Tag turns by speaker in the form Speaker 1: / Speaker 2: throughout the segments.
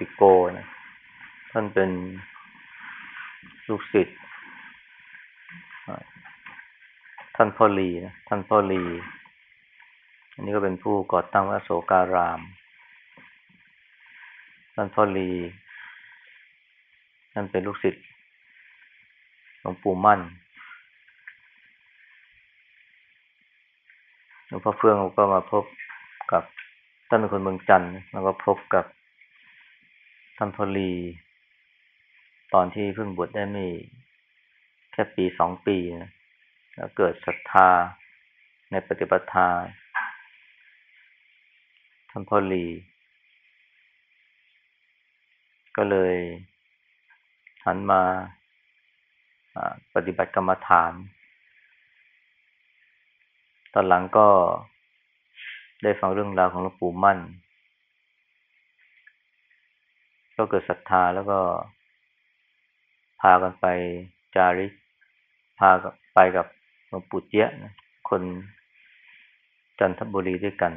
Speaker 1: ติโกนะท่านเป็นลูกศิษย์ท่านพ่อลีนะท่านพ่อลี อันนี้ก็เป็นผู้ก่อตั้งวัดโสการาม ท่านพ่อลีท่านเป็นลูกศิษย์หลวงปู่มั่นหลวงพ่อเฟื่องก็มาพบกับท่านเป็นคนเมืองจันทร์แล้วก็พบกับ ท่านพลี ตอนที่เพิ่งบวชได้ไม่ แค่ปีสองปีนะแล้วเกิดศรัทธาในปฏิปทาท่านพลี ก็เลยหันมาปฏิบัติกรรมฐาน ตอนหลังก็ได้ฟังเรื่องราวของหลวงปู่มั่น ก็เกิดศรัทธาแล้วก็ พากันไปจาริก พาไปกับหลวงปู่เจี๊ยนะคนจันทบุรีด้วยกัน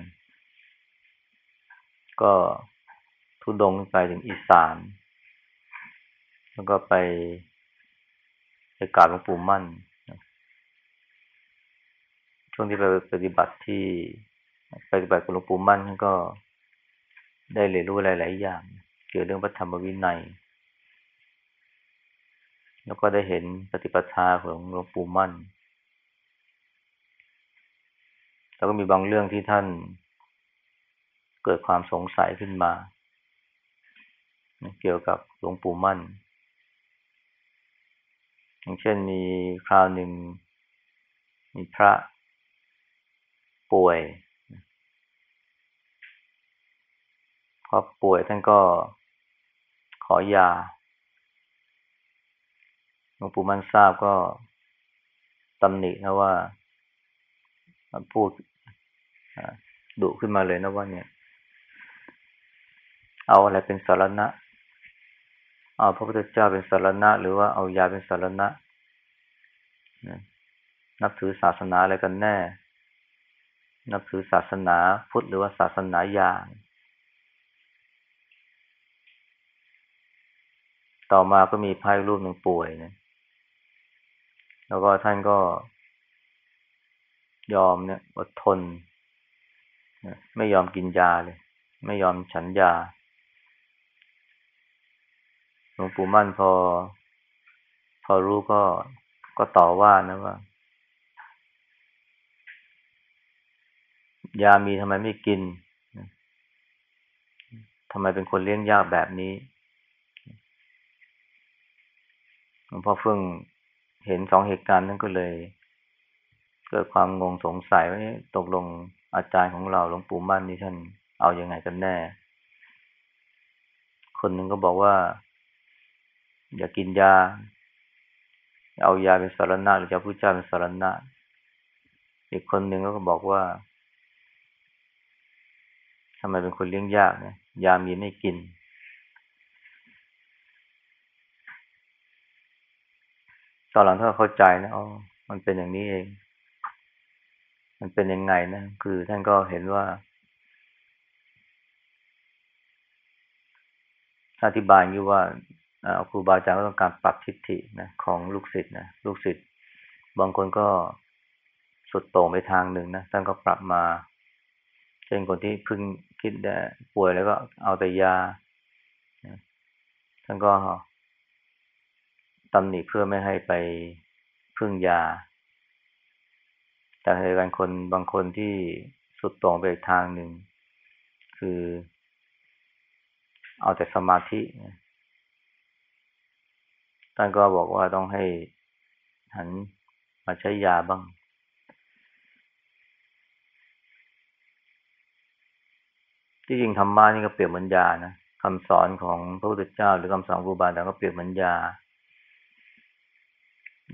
Speaker 1: ก็ทุดงไปถึงอีสาน แล้วก็ไปไปกราบหลวงปู่มั่น ช่วงที่ไปปฏิบัติที่ปฏิบัติกับหลวงปู่มั่นก็ได้เรียนรู้หลาย ๆ อย่าง เกี่ยวเรื่องพระธรรมวินัย แล้วก็ได้เห็นปฏิปทาของหลวงปู่มั่น แล้วก็มีบางเรื่องที่ท่านเกิดความสงสัยขึ้นมา เกี่ยวกับหลวงปู่มั่น อย่างเช่นมีคราวหนึ่ง มีพระป่วยพอป่วยท่านก็ ขอยาหลวงปู่มั่นทราบก็ตำหนินะว่าพูดดุขึ้นมาเลยนะว่าเนี่ย เอาอะไรเป็นสารณะ เอาพระพุทธเจ้าเป็นสารณะ หรือว่าเอายาเป็นสารณะ นับถือศาสนาอะไรกันแน่ นับถือศาสนาพุทธหรือว่าศาสนายา ต่อมาก็มีพายรูปหนึ่งป่วยนะ แล้วก็ท่านก็ ยอมเนี่ยอดทน ไม่ยอมกินยาเลย ไม่ยอมฉันยา หลวงปู่มั่นพอ พอรู้ก็ก็ต่อว่านะว่า ยามีทำไมไม่กินทำไมเป็นคนเลี้ยงยากแบบนี้ห ลวงพ่อเฟื่องเห็นสองเหตุการณ์นั้นก็เลย เกิดความงงสงสัยว่าตกลงอาจารย์ของเราหลวงปู่มั่นนี่ท่านเอาอยัางไงกันแน่ คนหนึ่งก็บอกว่า อย่ากินยา เอายาเป็นสารณะหรือจะพูดจาเป็นสารณะ อีกคนหนึ่งก็บอกว่าทำไมเป็นคนเลี้ยงยากเนี่ยยามีไม่กิน ตอนหลังถ้าเข้าใจนะอ๋อมันเป็นอย่างนี้เอง มันเป็นยังไงนะ คือท่านก็เห็นว่า อธิบายอยู่ว่าครูบาอาจารย์ก็ต้องการปรับทิฏฐินะของลูกศิษย์นะลูกศิษย์บางคนก็สุดโต่งไปทางหนึ่งนะท่านก็ปรับมา เช่นคนที่เพิ่งคิดได้ป่วยแล้วก็เอาแต่ยาท่านก็ ตำหนิเพื่อไม่ให้ไปพึ่งยา แต่ในการคนบางคนที่สุดตรงไปอีกทางหนึ่ง คือ เอาแต่สมาธิท่านก็บอกว่าต้องให้หันมาใช้ยาบ้าง ที่จริงธรรมะนี่ก็เปรียบเหมือนยานะคำสอนของพระพุทธเจ้า หรือคำสอนครูบาอาจารย์ก็เปรียบเหมือนยา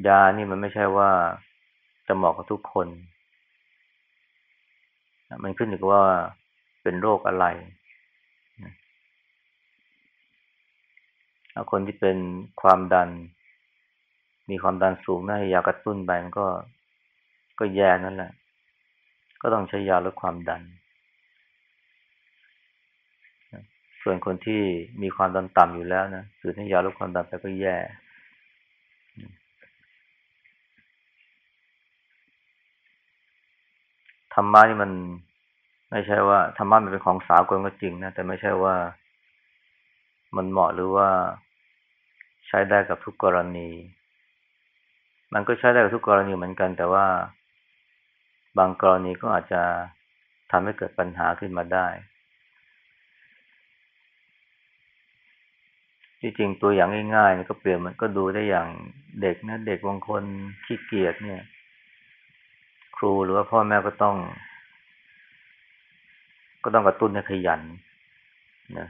Speaker 1: ยานี่มันไม่ใช่ว่าจะเหมาะกับทุกคน มันขึ้นอยู่กับว่าเป็นโรคอะไรถ้าคนที่เป็นความดัน มีความดันสูงนะให้ยากระตุ้นไปมันก็ก็แย่นั่นแหละ ก็ต้องใช้ยาลดความดัน ส่วนคนที่มีความดันต่ำอยู่แล้วนะถือให้ยาลดความดันไปก็แย่ ธรรมะนี่มันไม่ใช่ว่าธรรมะมันเป็นของสากลก็จริงนะแต่ไม่ใช่ว่ามันเหมาะหรือว่าใช้ได้กับทุกกรณี มันก็ใช้ได้กับทุกกรณีเหมือนกัน แต่ว่าบางกรณีก็อาจจะทำให้เกิดปัญหาขึ้นมาได้ ที่จริงตัวอย่างง่ายๆก็เปลี่ยนมันก็ดูได้อย่างเด็กนะ เด็กบางคนขี้เกียจเนี่ย ครูหรือว่าพ่อแม่ก็ต้อง ก็ต้องกระตุ้นให้ขยันนะ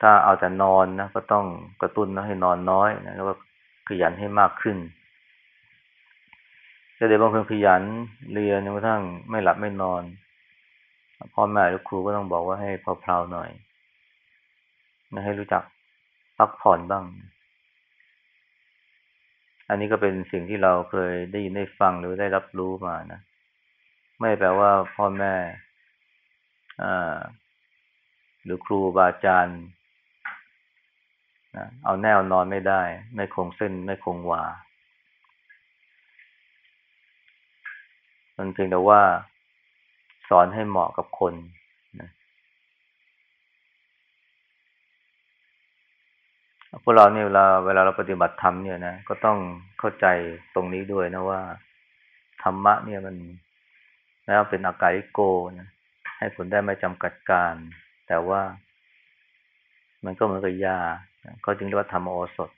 Speaker 1: ถ้าเอาแต่นอนนะก็ต้องกระตุ้นนะให้นอนน้อยนะแล้วก็ขยันให้มากขึ้นแต่เด็กบางคนขยันเรียนจนกระทั่งไม่หลับไม่นอนพ่อแม่หรือครูก็ต้องบอกว่าให้เพลาๆหน่อยนะให้รู้จักพักผ่อนบ้าง อันนี้ก็เป็นสิ่งที่เราเคยได้ยินได้ฟังหรือได้รับรู้มานะ ไม่แปลว่าพ่อแม่หรือครูบาอาจารย์นะเอาแนวนอนไม่ได้ ไม่คงเส้นไม่คงวา มันเพียงแต่ว่า สอนให้เหมาะกับคนนะ พวกเราเนี่ยเวลาเวลาเราปฏิบัติธรรมเนี่ยนะก็ต้องเข้าใจตรงนี้ด้วยนะว่าธรรมะเนี่ยมันแล้วเป็นอากาศโกนะให้ผลได้ไม่จำกัดการ แต่ว่า มันก็เหมือนกับยาเขาจึงเรียกว่าธรรมโอสถ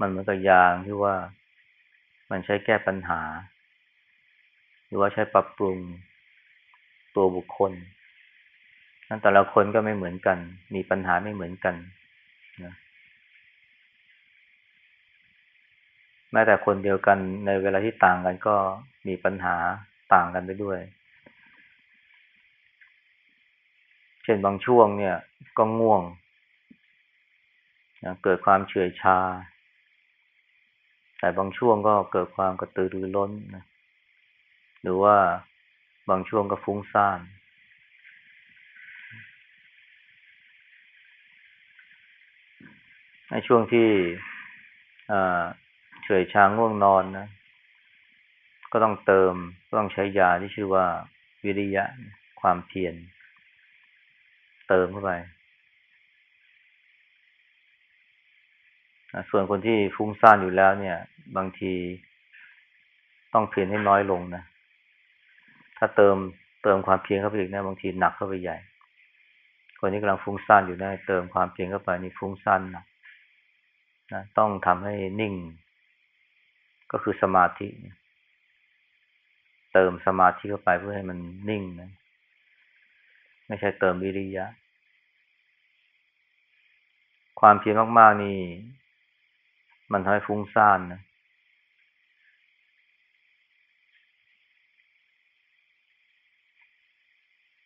Speaker 1: มันเหมือนกับยาที่ว่ามันใช้แก้ปัญหา หรือว่าใช้ปรับปรุงตัวบุคคลนั้นแต่ละคนก็ไม่เหมือนกัน มีปัญหาไม่เหมือนกันนะ แม้แต่คนเดียวกันในเวลาที่ต่างกันก็มีปัญหาต่างกันไปด้วย เช่นบางช่วงเนี่ยก็ง่วง เกิดความเฉื่อยชา แต่บางช่วงก็เกิดความกระตือรือร้นนะหรือว่าบางช่วงก็ฟุ้งซ่านในช่วงที่ เฉยชาง่วงนอนนะ ก็ต้องเติมต้องใช้ยาที่ชื่อว่า วิริยะความเพียรเติมเข้าไป ส่วนคนที่ฟุ้งซ่านอยู่แล้วเนี่ย บางทีต้องเพียรให้น้อยลงนะ ถ้าเติมเติมความเพียรเข้าไปอีกนะบางทีหนักเข้าไปใหญ่ คนที่กำลังฟุ้งซ่านอยู่นะเติมความเพียรเข้าไปนี่ฟุ้งซ่านนะนะต้องทำให้นิ่ง ก็คือสมาธิ เติมสมาธิเข้าไปเพื่อให้มันนิ่งนะ ไม่ใช่เติมวิริยะ ความเพียรมากๆนี่ มันทำให้ฟุ้งซ่านนะ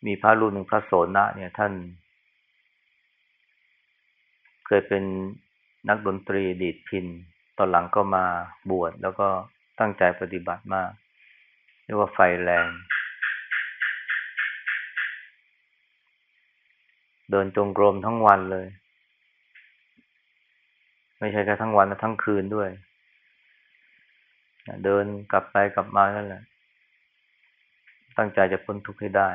Speaker 1: มีพระรูปหนึ่งพระโสนะเนี่ยท่าน เคยเป็นนักดนตรีดีดพิน ตอนหลังก็มาบวชแล้วก็ตั้งใจปฏิบัติมาก เรียกว่าไฟแรง เดินจงกรมทั้งวันเลย ไม่ใช่แค่ทั้งวันนะทั้งคืนด้วย เดินกลับไปกลับมานั่นแหละ ตั้งใจจะพ้นทุกข์ให้ได้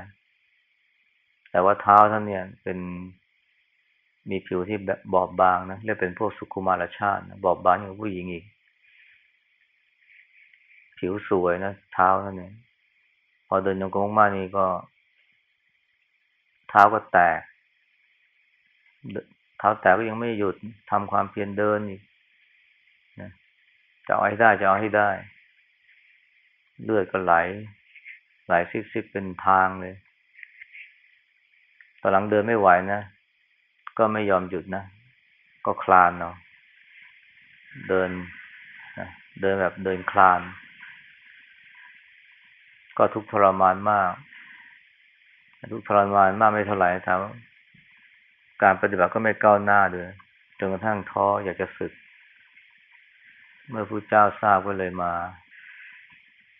Speaker 1: แต่ว่าเท้าท่านเนี่ยเป็น มีผิวที่แบบบอบบางนะเรียกเป็นพวกสุขุมารชาติบอบบางอย่างผู้หญิงอีก ผิวสวยนะเท้าท่านเนี่ยพอเดินยงกงมากนี่ก็ เท้าก็แตก เท้าแตกก็ยังไม่หยุดทำความเพียรเดินอีกนะจะเอาให้ได้จะเอาให้ได้ เลือดก็ไหล ไหลซิบๆเป็นทางเลยตอนหลังเดินไม่ไหวนะ ก็ไม่ยอมหยุดนะ ก็คลานเนาะเดินเดินแบบเดินคลาน ก็ทุกทรมานมาก ทุกทรมานมากไม่เท่าไหร่ถามการปฏิบัติก็ไม่ก้าวหน้าเลยจนกระทั่งท้ออยากจะสึก เมื่อพระเจ้าทราบก็เลยมา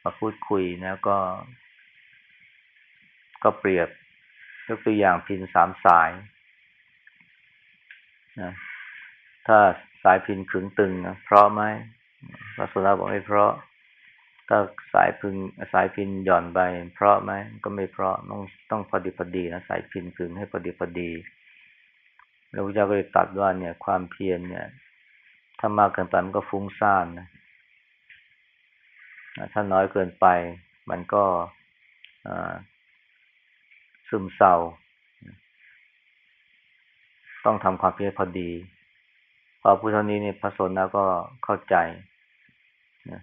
Speaker 1: มาพูดคุยนะก็ ก็เปรียบยกตัวอย่างพินสามสาย นะถ้าสายพินขึงตึงนะเพราะไหมพระสุนาบอกไม่เพราะ ถ้าสายพึงสายพินหย่อนไปเพราะไหมก็ไม่เพราะต้องต้องพอดีพอดีนะสายพินขึงให้พอดีพอดีแล้วพระเจ้าก็เลยตัดว่าเนี่ยความเพียรเนี่ย ถ้ามากเกินไปมันก็ฟุ้งซ่านนะถ้าน้อยเกินไป มันก็ซึมเศร้า ต้องทำความเพียรพอดี พอพูดเท่านี้เนี่ยพระสนนะก็เข้าใจนะ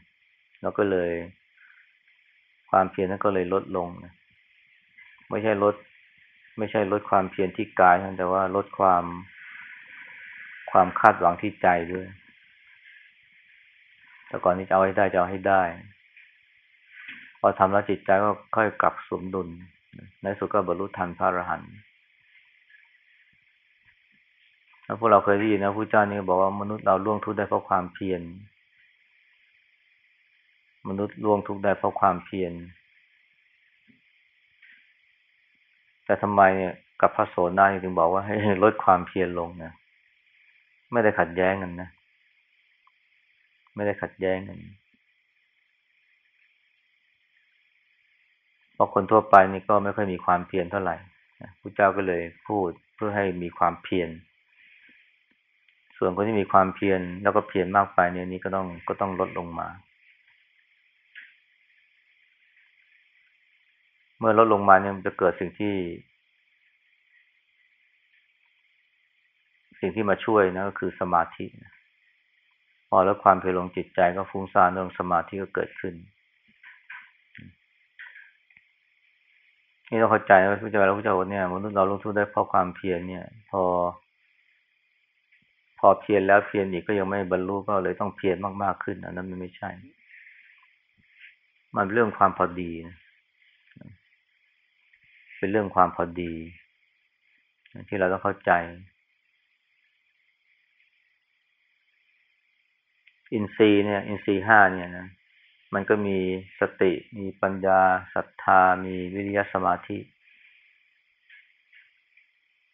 Speaker 1: แล้วก็เลย ความเพียรนั้นก็เลยลดลงนะไม่ใช่ลด ไม่ใช่ลดความเพียรที่กายแต่ว่าลดความความคาดหวังที่ใจด้วย แต่ก่อนนี้จะเอาให้ได้จะเอาให้ได้ พอทำแล้วจิตใจก็ค่อยกลับสมดุล ในสุดก็บรรลุธรรมพระอรหันต์ แล้วพวกเราเคยได้ยินนะผู้เจ้านี่บอกว่ามนุษย์เราล่วงทุกข์ได้เพราะความเพียร มนุษย์ล่วงทุกข์ได้เพราะความเพียร แต่ทำไมเนี่ยกับพระโสดาถึงบอกว่าให้ลดความเพียรลงนะ ไม่ได้ขัดแย้งกันนะ ไม่ได้ขัดแย้งกันเพราะคนทั่วไปนี่ก็ไม่ค่อยมีความเพียรเท่าไหร่พระเจ้าก็เลยพูดเพื่อให้มีความเพียร ส่วนคนที่มีความเพียรแล้วก็เพียรมากไปเนี่ยนี่ก็ต้องก็ต้องลดลงมา เมื่อลดลงมาเนี่ยมันจะเกิดสิ่งที่ สิ่งที่มาช่วยนะก็คือสมาธิพอแล้วความเพียรลงจิตใจก็ฟุ้งซ่านเรื่องสมาธิก็เกิดขึ้นนี่เราเข้าใจว่าพระเจ้าแล้วพระเจ้าเนี่ยมนุษย์เราลงทุนได้เพราะความเพียรเนี่ย พอ พอเพียรแล้วเพียรอีกก็ยังไม่บรรลุก็เลยต้องเพียรมากๆขึ้น อันนั้นมันไม่ใช่ มันเรื่องความพอดีเป็นเรื่องความพอดี ที่เราต้องเข้าใจ อินทรีย์เนี่ย อินทรีย์ห้าเนี่ยนะมันก็มีสติ มีปัญญาศรัทธา มีวิริยะสมาธิ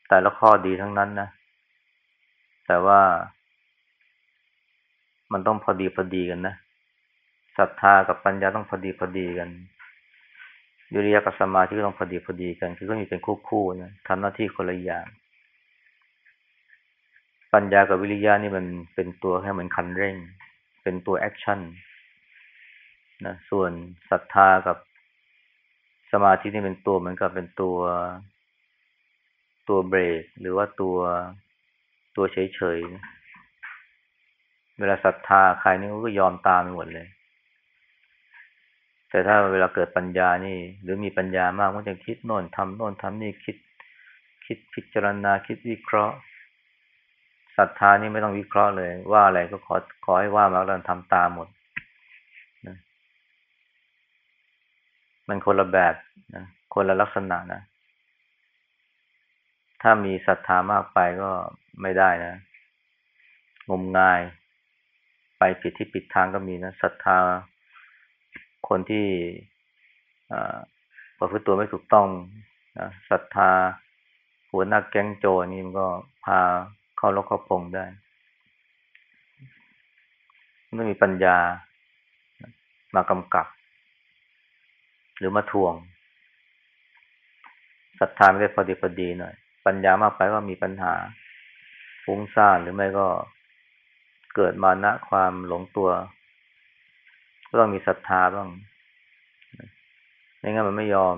Speaker 1: แต่ละข้อดีทั้งนั้นนะ แต่ว่า มันต้องพอดีพอดีกันนะศรัทธากับปัญญาต้องพอดีพอดีกันวิริยะกับสมาธิก็ต้องพอดีพอดีกัน คือก็มีเป็นคู่คู่นะทำหน้าที่คนละอย่าง ปัญญากับวิริยะนี่มันเป็นตัวแค่เหมือนคันเร่ง เป็นตัว action นะส่วนศรัทธากับสมาธินี่เป็นตัวเหมือนกับเป็นตัวตัวเบรก หรือว่าตัว ตัวเฉยๆ เวลาศรัทธาใครนี่ก็ยอมตามไปหมดเลย แต่ถ้าเวลาเกิดปัญญานี่ หรือมีปัญญามากมันจะคิดโน่นทำโน่นทำนี่คิด คิดพิจารณาคิดวิเคราะห์ศรัทธานี่ไม่ต้องวิเคราะห์เลย ว่าอะไรก็ขอขอให้ว่ามาแล้วทำตามหมดมันคนละแบบนะคนละลักษณะนะถ้ามีศรัทธามากไปก็ ไม่ได้นะ งมงาย ไปผิดที่ผิดทางก็มีนะศรัทธา คนที่ประพฤติตัวไม่ถูกต้องนะศรัทธา หัวหน้าแก๊งโจนี่มันก็พาเข้าลกเข้าพงได้ต้องมีปัญญามากำกับ หรือมาทวงศรัทธาไม่ได้พอดีพอดีหน่อย ปัญญามากไปก็มีปัญหา ฟุ้งซ่านหรือไม่ก็เกิดมานะความหลงตัว ก็ต้องมีศรัทธาบ้างไม่งั้นมันไม่ยอม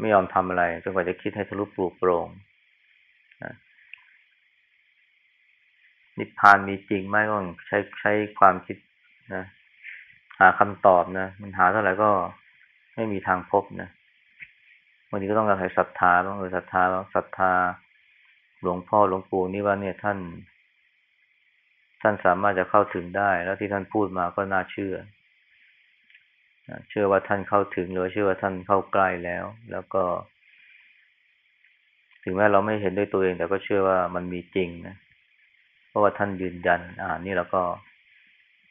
Speaker 1: ไม่ยอมทำอะไรจนกว่าจะคิดให้ทะลุปลุกโปร่งนิพพานมีจริงไหมก็ใช้ใช้ความคิดนะหาคำตอบนะมันหาเท่าไหร่ก็ไม่มีทางพบนะวันนี้ก็ต้องอาศัยศรัทธาต้องอาศัยศรัทธาศรัทธา หลวงพ่อหลวงปู่นี่ว่าเนี่ยท่าน ท่านสามารถจะเข้าถึงได้ แล้วที่ท่านพูดมาก็น่าเชื่อ เชื่อว่าท่านเข้าถึงหรือเชื่อว่าท่านเข้าใกล้แล้ว แล้วก็ ถึงแม้เราไม่เห็นด้วยตัวเอง แต่ก็เชื่อว่ามันมีจริงนะเพราะว่าท่านยืนยัน อ่านี่แล้วก็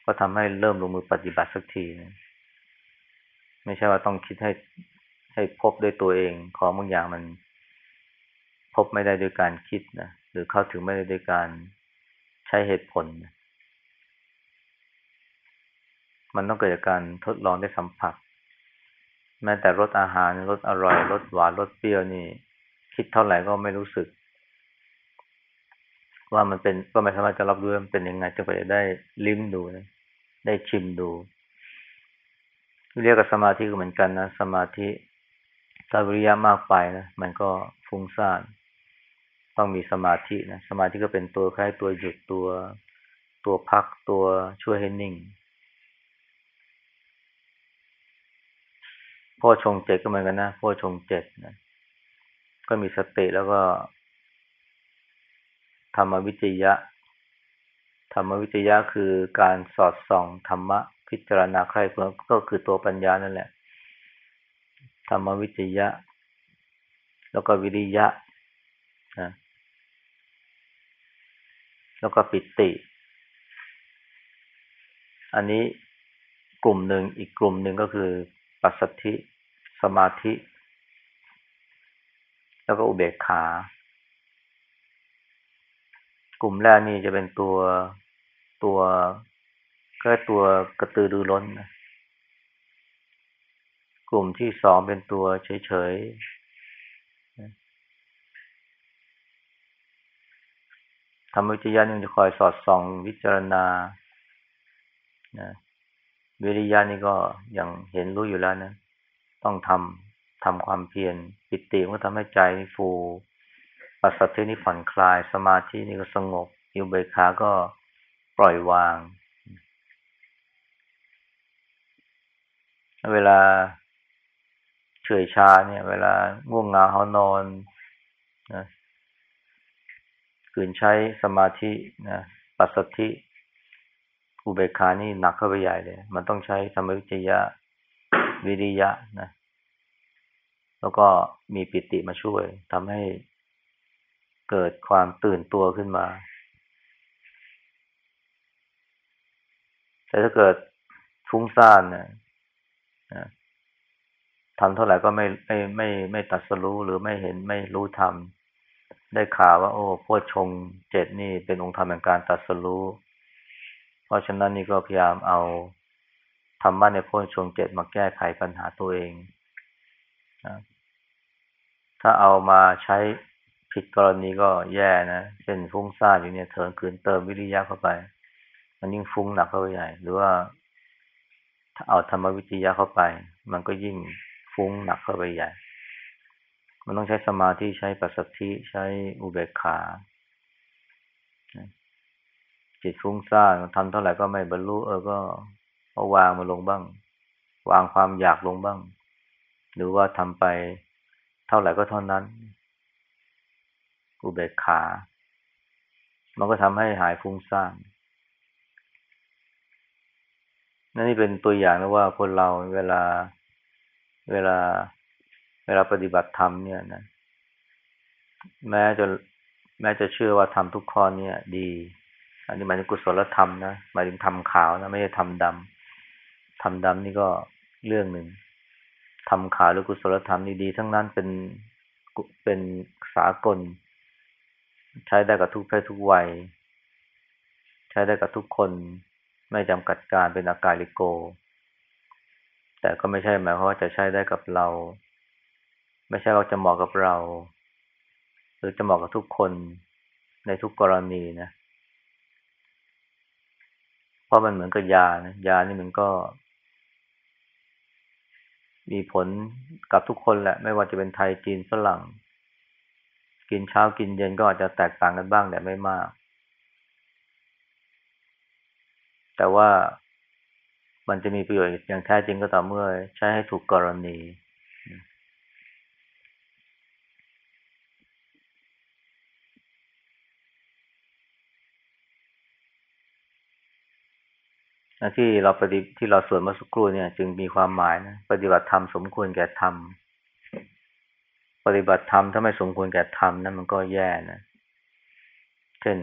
Speaker 1: ก็ทำให้เริ่มลงมือปฏิบัติสักทีนะไม่ใช่ว่าต้องคิดให้ให้พบด้วยตัวเอง ของบางอย่างมัน พบไม่ได้ด้วยการคิดนะหรือเข้าถึงไม่ได้ด้วยการใช้เหตุผลมันต้องเกิดจากการทดลองได้สัมผัส แม้แต่รสอาหารรสอร่อยรสหวานรสเปรี้ยวนี่ คิดเท่าไหร่ก็ไม่รู้สึก ว่ามันเป็นก็ไม่สามารถจะรับรู้มันเป็นยังไงจะไปได้ลิ้มดูนะได้ชิมดู เรียกกับสมาธิก็เหมือนกันนะ สมาธิถ้าวิริยะมากไปนะมันก็ฟุ้งซ่าน ต้องมีสมาธินะ สมาธิก็เป็นตัวคล้ายตัวหยุดตัว ตัวพักตัวช่วยให้นิ่ง พ่อชงเจ็ดก็เหมือนกันนะ พ่อชงเจ็ดนะ ก็มีสติแล้วก็ ธรรมวิจยะ ธรรมวิจยะคือการสอดส่องธรรมะพิจารณาใครก็คือตัวปัญญานั่นแหละ ธรรมวิจยะ แล้วก็วิริยะนะ แล้วก็ปิติ อันนี้กลุ่มหนึ่งอีกกลุ่มหนึ่งก็คือ ปัสสัทธิ สมาธิ แล้วก็อุเบกขา กลุ่มแรกนี่จะเป็นตัวตัวก็ตัวกระตือรือร้นนะกลุ่มที่สองเป็นตัวเฉย ธรรมวิจยานี่จะคอยสอดส่องวิจารณานะวิริยะนี่ก็อยังเห็นรู้อยู่แล้วนะ ต้องทำทำความเพียรปิติมันทำให้ใจนี่ฟูปัสสัทธินี่ผ่อนคลาย สมาธินี่ก็สงบอิวเบคาก็ปล่อยวาง เวลาเฉยชาเนี่ย เวลาง่วงงาเขานอนนะ คืนใช้สมาธินะปัสสธิ อุเบกขานี่หนักเข้าไปใหญ่เลย มันต้องใช้ธรรมวิจยะ วิริยะนะ แล้วก็มีปิติมาช่วยทำให้เกิดความตื่นตัวขึ้นมา แต่ถ้าเกิดฟุ้งซ่านนี่ยทำเท่าไหร่ก็ไม่ไม่ไม่ไม่ตัดสรู้หรือไม่เห็นไม่รู้ธรรม ได้ข่าวว่า โอ้พวชงเจ็ดนี่เป็นองค์ธรรมแห่งการตัดสรู้ เพราะฉะนั้นนี่ก็พยายามเอาธรรมะในพ้ชงเจ็ดมาแก้ไขปัญหาตัวเองนะถ้าเอามาใช้ผิดกรณีก็แย่นะ เช่นฟุ้งซ่านอยู่เนี่ยเถินคืนเติมวิริยะเข้าไป มันยิ่งฟุ้งหนักเข้าไปใหญ่ หรือว่า ถ้าเอาธรรมวิทยาเข้าไป มันก็ยิ่งฟุ้งหนักเข้าไปใหญ่ มันต้องใช้สมาธิใช้ปัสสธิใช้อุเบกขา จิตฟุ้งซ่านทำเท่าไหร่ก็ไม่บรรลุเออก็เอาวางมาลงบ้าง วางความอยากลงบ้าง หรือว่าทำไปเท่าไหร่ก็เท่านั้น อุเบกขา มันก็ทำให้หายฟุ้งซ่านนั่นนี่เป็นตัวอย่างนะว่าคนเราเวลาเวลา เวลาปฏิบัติธรรมเนี่ยนะ แม้จะแม้จะเชื่อว่าทำทุกข้อเนี่ย ดี อันนี้หมายถึงกุศลธรรมนะหมายถึงทำขาวนะไม่ใช่ทำดำทำดำนี่ก็เรื่องหนึ่งทำขาวหรือกุศลธรรมนี่ดีทั้งนั้นเป็นเป็นสากล ใช้ได้กับทุกเพศทุกวัย ใช้ได้กับทุกคน ไม่จำกัดการเป็นอากาลิโก แต่ก็ไม่ใช่หมายความว่าจะใช้ได้กับเรา ไม่ใช่ว่าจะเหมาะกับเรา หรือจะเหมาะกับทุกคนในทุกกรณีนะ เพราะมันเหมือนกับยานะยานี่มันก็ มีผลกับทุกคนแหละ ไม่ว่าจะเป็นไทยจีนฝรั่ง กินเช้ากินเย็นก็อาจจะแตกต่างกันบ้างแต่ไม่มาก แต่ว่ามันจะมีประโยชน์อย่างแท้จริงก็ต่อเมื่อใช้ให้ถูกกรณี ที่เราปฏิที่เราสวนมาสักครู่เนี่ย จึงมีความหมายนะปฏิบัติธรรมสมควรแก่ธรรมปฏิบัติธรรมถ้าไม่สมควรแก่ธรรมนั่นมันก็แย่นะ เช่น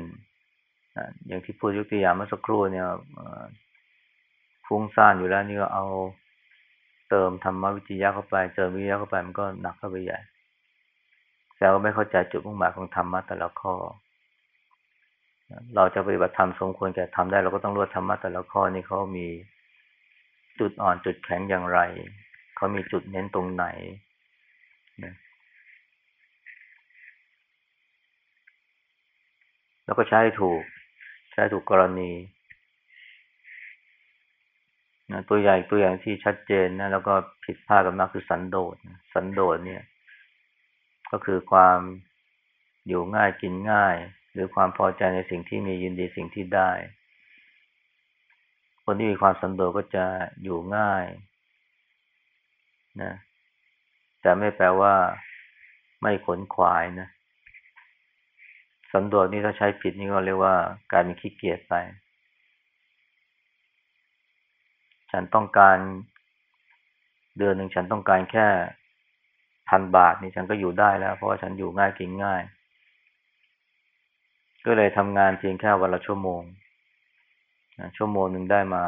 Speaker 1: อย่างที่พูดยกตัวอย่างเมื่อสักครู่เนี่ยฟุ้งซ่านอยู่แล้วนี่ก็เอาเติมธรรมวิทยาเข้าไปเติมวิทยาเข้าไปมันก็หนักเข้าไปใหญ่แต่ว่าไม่เข้าใจจุดมุ่งหมายของธรรมะแต่ละข้อ เราจะปฏิบัติธรรมสมควรแก่ทำได้ เราก็ต้องรู้ธรรมะแต่ละข้อนี่เขามีจุดอ่อนจุดแข็งอย่างไร เขามีจุดเน้นตรงไหนนะแล้วก็ใช้ถูก ใช้ถูกกรณีนะตัวใหญ่ตัวอย่างที่ชัดเจนนะแล้วก็ผิดพลาดกันมากคือสันโดษสันโดษเนี่ย ก็คือความอยู่ง่ายกินง่าย หรือความพอใจในสิ่งที่มียินดีสิ่งที่ได้ คนที่มีความสันโดษก็จะอยู่ง่ายนะแต่ไม่แปลว่าไม่ขนขวายนะสันโดษนี่ถ้าใช้ผิดนี่ก็เรียกว่าการมีขี้เกียจไป ฉันต้องการ เดือนหนึ่งฉันต้องการแค่พันบาทนี่ฉันก็อยู่ได้แล้ว เพราะว่าฉันอยู่ง่ายกินง่าย ก็เลยทำงานเพียงแค่วันละชั่วโมง ชั่วโมงหนึ่งได้มา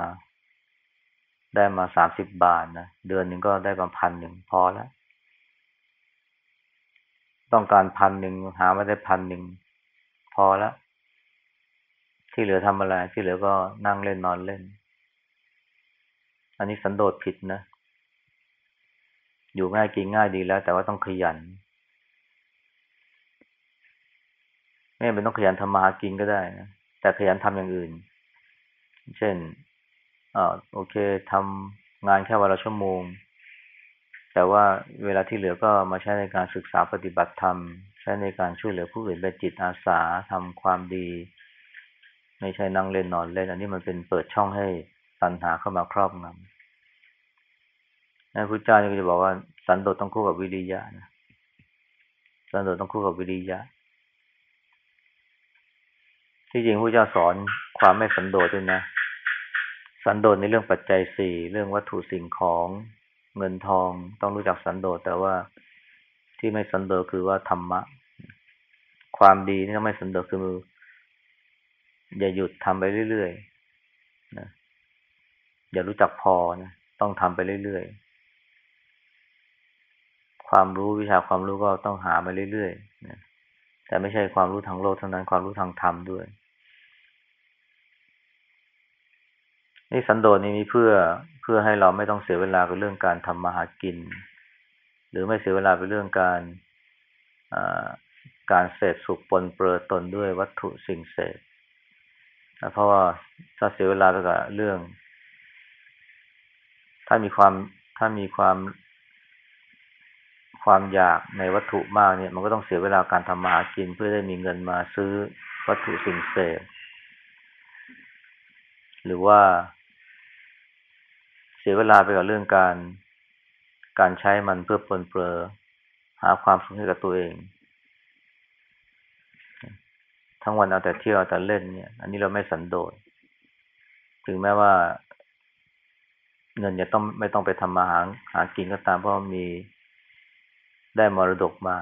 Speaker 1: ได้มาสามสิบบาทนะ เดือนหนึ่งก็ได้ประมาณพันหนึ่งพอแล้ว ต้องการพันหนึ่งหาไม่ได้พันหนึ่งพอแล้ว ที่เหลือทำอะไร ที่เหลือก็นั่งเล่นนอนเล่น อันนี้สันโดษผิดนะ อยู่ง่ายกินง่ายดีแล้ว แต่ว่าต้องขยัน ไม่เป็นต้องขยันทำมาหากินก็ได้นะแต่ขยันทำอย่างอื่น เช่นอ่าโอเคทำงานแค่วันละชั่วโมง แต่ว่าเวลาที่เหลือก็มาใช้ในการศึกษาปฏิบัติธรรม ใช้ในการช่วยเหลือผู้อื่นเป็นจิตอาสาทำความดี ไม่ใช่นั่งเล่นนอนเล่น อันนี้มันเป็นเปิดช่องให้ปัญหาเข้ามาครอบงำนะพุทธเจ้าก็จะบอกว่าสันโดษต้องคู่กับวิริยะนะสันโดษต้องคู่กับวิริยะ ที่จริงพระเจ้าสอนความไม่สันโดษด้วยนะ สันโดษในเรื่องปัจจัยสี่เรื่องวัตถุสิ่งของเงินทองต้องรู้จักสันโดษแต่ว่าที่ไม่สันโดษคือว่าธรรมะ ความดีที่ก็ไม่สันโดษคือมือ อย่าหยุดทำไปเรื่อยๆนะอย่ารู้จักพอนะต้องทำไปเรื่อยๆความรู้วิชาความรู้ก็ต้องหามาเรื่อยๆนะแต่ไม่ใช่ความรู้ทางโลกเท่านั้นความรู้ทางธรรมด้วย นี่สันโดษนี้มีเพื่อเพื่อให้เราไม่ต้องเสียเวลากับเรื่องการทำมาหากิน หรือไม่เสียเวลาไปเรื่องการการเสพสุขปนเปื้อตนด้วยวัตถุสิ่งเสพเพราะว่าถ้าเสียเวลาไปกับเรื่อง ถ้ามีความถ้ามีความความอยากในวัตถุมากเนี่ย มันก็ต้องเสียเวลาการทำมาหากิน เพื่อได้มีเงินมาซื้อวัตถุสิ่งเสพหรือว่า เสียเวลาไปกับเรื่องการ การใช้มันเพื่อปลนเปลือหาความสุขให้กับตัวเอง ทั้งวันเอาแต่เที่ยวเอาแต่เล่นเนี่ย อันนี้เราไม่สันโดษ ถึงแม้ว่า เงินจะต้องไม่ต้องไปทำมาหาหากินก็ตามเพราะมีได้มรดกมา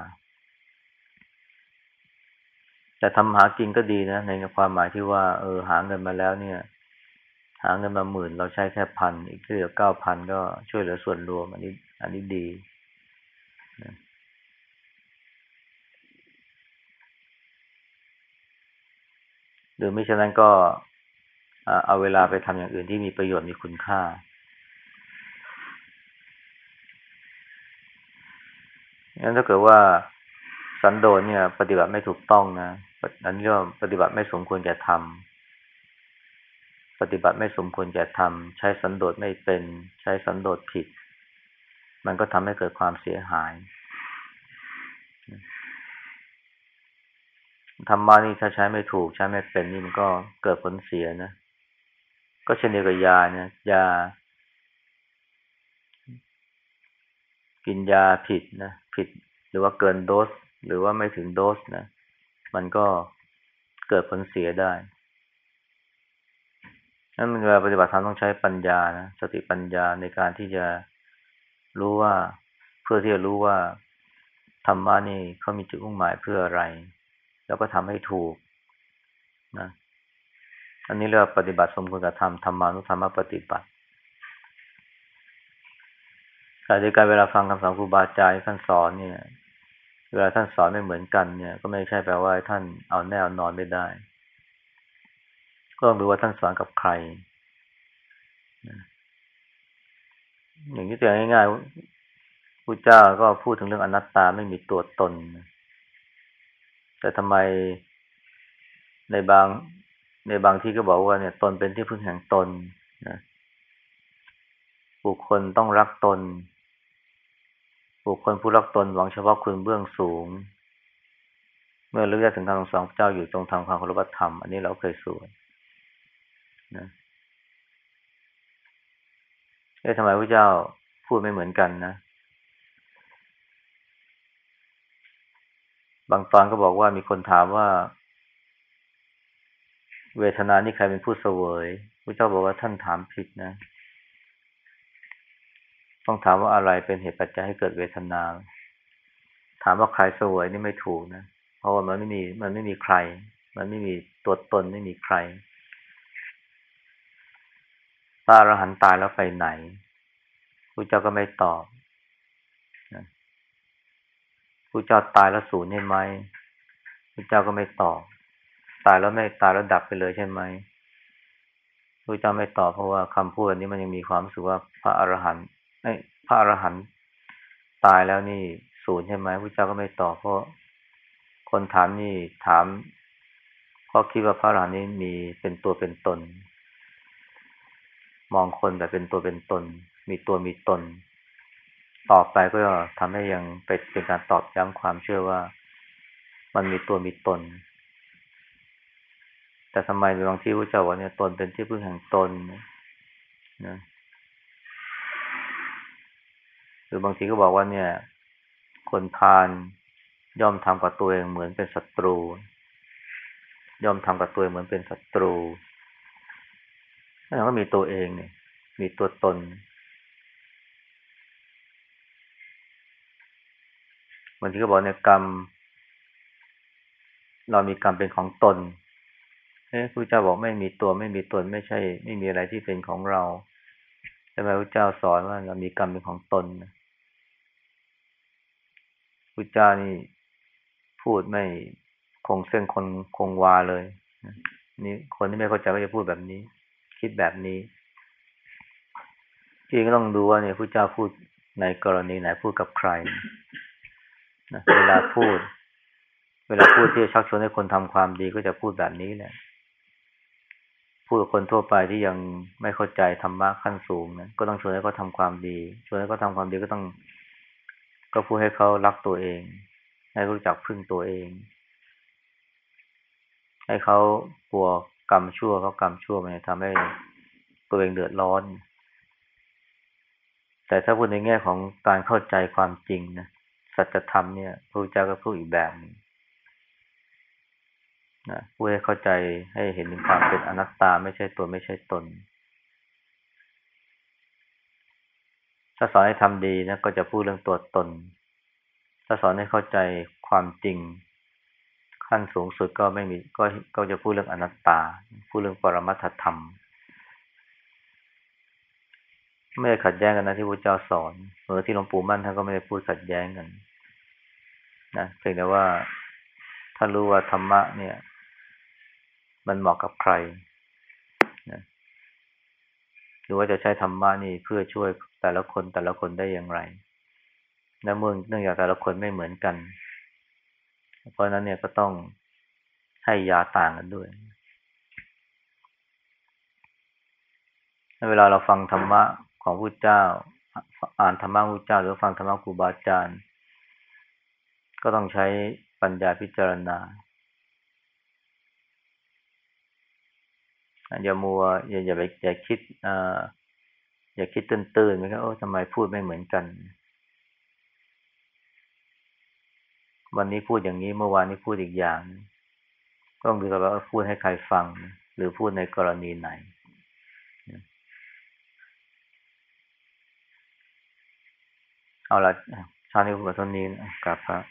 Speaker 1: แต่ทำหากินก็ดีนะ ในความหมายที่ว่า เออหาเงินมาแล้วเนี่ย หาเงินมาหมื่น เราใช้แค่พันอีกเหลือเก้าพันก็ช่วยเหลือส่วนรวม อันนี้ อันนี้ดีนะหรือไม่เช่นนั้นก็เอาเวลาไปทำอย่างอื่นที่มีประโยชน์มีคุณค่า งั้นถ้าเกิดว่าสันโดษเนี่ย ปฏิบัติไม่ถูกต้องนะอันนี้ก็ปฏิบัติไม่สมควรจะทำ ปฏิบัติไม่สมควรจะทำใช้สันโดษไม่เป็น ใช้สันโดษผิด มันก็ทำให้เกิดความเสียหายธรรมะนี่ถ้าใช้ไม่ถูกใช้ไม่เป็นนี่มันก็เกิดผลเสียนะ ก็เช่นเดียวกับยาเนี่ยยา กินยาผิดนะผิด หรือว่าเกินโดส หรือว่าไม่ถึงโดสนะ มันก็เกิดผลเสียได้ นั้นเวลาปฏิบัติธรรมต้องใช้ปัญญานะสติปัญญาในการที่จะรู้ว่าเพื่อที่จะรู้ว่าธรรมะนี่เขามีจุดมุ่งหมายเพื่ออะไร แล้วก็ทำให้ถูกนะอันนี้เรียกว่าปฏิบัติสมควรกับธรรมธรรมานุธรรมปฏิบัติขณะเดียกันเวลาฟังคำสอนครูบาอาจารย์ท่านสอนเนี่ย เวลาท่านสอนไม่เหมือนกันเนี่ย ก็ไม่ใช่แปลว่าท่านเอาแน่เอานอนไม่ได้ ก็ต้องดูว่าท่านสอนกับใครอย่างนี้ตัวอย่างง่ายๆพระเจ้าก็พูดถึงเรื่องอนัตตาไม่มีตัวตน แต่ทำไมในบางในบางที่ก็บอกว่าเนี่ยตนเป็นที่พึ่งแห่งตนนะบุคคลต้องรักตน บุคคลผู้รักตนหวังเฉพาะคุณเบื้องสูง เมื่อเลือกถึงคำสอนพระเจ้าอยู่ตรงทางความเคารพธรรม อันนี้เราเคยสวน นะเอ๊ะทำไมพระเจ้าพูดไม่เหมือนกันนะ บางตอนก็บอกว่ามีคนถามว่า เวทนานี่ใครเป็นผู้เสวยพระเจ้าบอกว่าท่านถามผิดนะ ต้องถามว่าอะไรเป็นเหตุปัจจัยให้เกิดเวทนา ถามว่าใครเสวยนี่ไม่ถูกนะ เพราะว่ามันไม่มี มันไม่มีใคร มันไม่มีตัวตนไม่มีใคร พระอรหันต์ตายแล้วไปไหนพระเจ้าก็ไม่ตอบพระเจ้าตายแล้วสูญใช่ไหมพระเจ้าก็ไม่ตอบ ตายแล้วไม่ตายแล้วดับไปเลยใช่ไหมพระเจ้าไม่ตอบเพราะว่าคำพูดอันนี้มันยังมีความรู้สึกว่าพระอรหันต์พระอรหันต์ตายแล้วนี่สูญใช่ไหมพระเจ้าก็ไม่ตอบเพราะคนถามนี่ถามเพราะคิดว่าพระอรหันต์นี้มีเป็นตัวเป็นตน มองคนแบบเป็นตัวเป็นตน มีตัวมีตน ต่อไปก็ทำให้ยังเป็นการตอบย้ำความเชื่อว่า มันมีตัวมีตน แต่ทำไมบางที่พระเจ้าว่าเนี่ยตนเป็นที่พึ่งแห่งตนนะหรือบางทีก็บอกว่าเนี่ย คนพาลย่อมทำกับตัวเองเหมือนเป็นศัตรู ย่อมทำกับตัวเองเหมือนเป็นศัตรู แสดงว่ามีตัวเองเนี่ย มีตัวตนบางทีก็บอกเนี่ยกรรม เรามีกรรมเป็นของตนเอ๊ะพระเจ้าบอกไม่มีตัวไม่มีตนไม่ใช่ ไม่มีอะไรที่เป็นของเราทำไมพระเจ้าสอนว่าเรามีกรรมเป็นของตนพระเจ้านี่พูดไม่คงเส้นคนคงวาเลยนี่คนที่ไม่เข้าใจก็จะพูดแบบนี้ คิดแบบนี้ที่ก็ต้องดูว่าเนี่ยพระเจ้าพูดในกรณีไหนพูดกับใครนะเวลาพูด เวลาพูดที่จะชักชวนให้คนทำความดีก็จะพูดแบบนี้แหละพูดกับคนทั่วไปที่ยังไม่เข้าใจธรรมะขั้นสูงนะก็ต้องชวนให้เขาทาความดี ชวนให้เขาทาความดีก็ต้อง ก็พูดให้เขารักตัวเอง ให้รู้จักพึ่งตัวเอง ให้เขากลัว กรรมชั่วเพราะกรรมชั่วมันทำให้ตัวเองเดือดร้อน แต่ถ้าพูดในแง่ของการเข้าใจความจริงนะสัจธรรมเนี่ยพระเจ้าก็พูดอีกแบบนึงนะพูดให้เข้าใจให้เห็นถึงความเป็นอนัตตาไม่ใช่ตัวไม่ใช่ตน ถ้าสอนให้ทำดีนะก็จะพูดเรื่องตัวตน ถ้าสอนให้เข้าใจความจริง ขั้นสูงสุดก็ไม่มีก็ก็จะพูดเรื่องอนัตตา พูดเรื่องปรมัตถธรรม ไม่ได้ขัดแย้งกันนะที่พระเจ้าสอนเหมือนที่หลวงปู่มั่นท่านก็ไม่ได้พูดขัดแย้งกัน นะเพียงแต่ว่าท่านรู้ว่าธรรมะเนี่ย มันเหมาะกับใครนะหรือว่าจะใช้ธรรมะนี่เพื่อช่วยแต่ละคนแต่ละคนได้อย่างไรและเมื่อเนื่องจากแต่ละคนไม่เหมือนกัน เพราะนั้นเนี่ยก็ต้องให้ยาต่างกันด้วย เวลาเราฟังธรรมะของพระเจ้า อ่านธรรมะพระเจ้า หรือฟังธรรมะครูบาอาจารย์ ก็ต้องใช้ปัญญาพิจารณาอย่ามัวอย่าอย่าไปอย่าคิดอ่าอย่าคิดตื่นๆไหมครับโอ้ทำไมพูดไม่เหมือนกัน วันนี้พูดอย่างนี้เมื่อวานนี้พูดอีกอย่าง ต้องดูกันว่าพูดให้ใครฟัง หรือพูดในกรณีไหน เอาละชาตินี้พูดแบบนี้กลับพระ